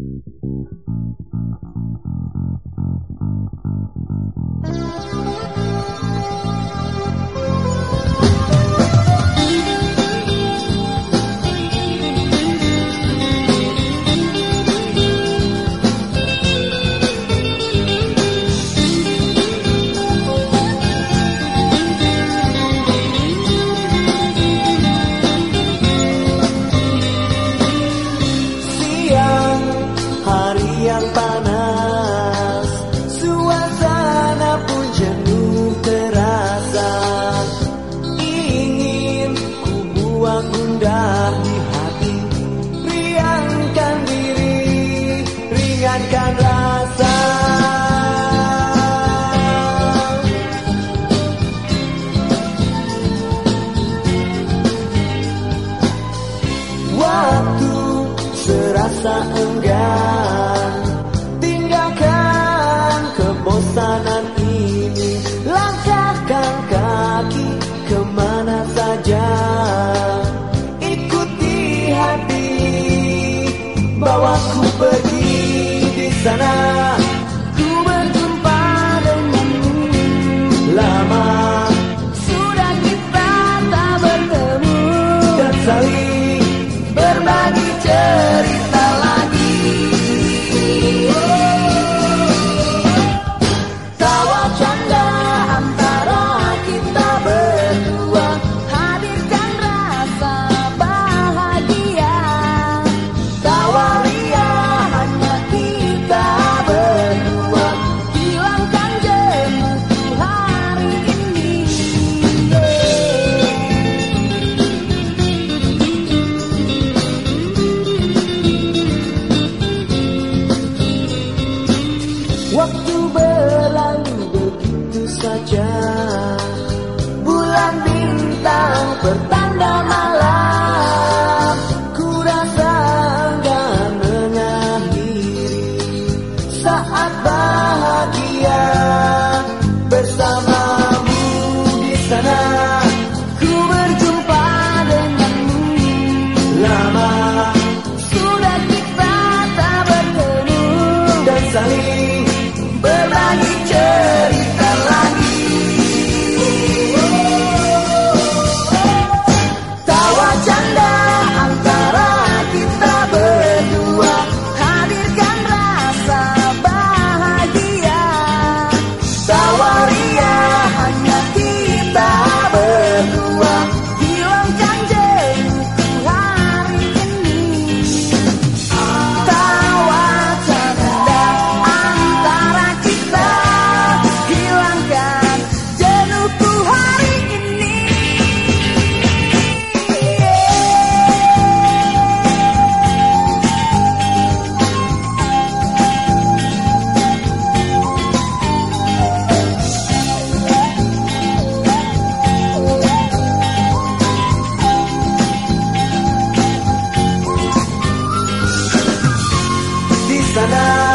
Thank you. rasa enggan. Tinggalkan kebosanan ini. Langkahkan kaki ke mana saja. Ikuti hati. Bawaku pergi di sana. Ku berjumpa denganmu. Lama Sudah kita tak bertemu. Dan berbagi Waktu berlalu begitu saja. Bulan bintang pertama nada.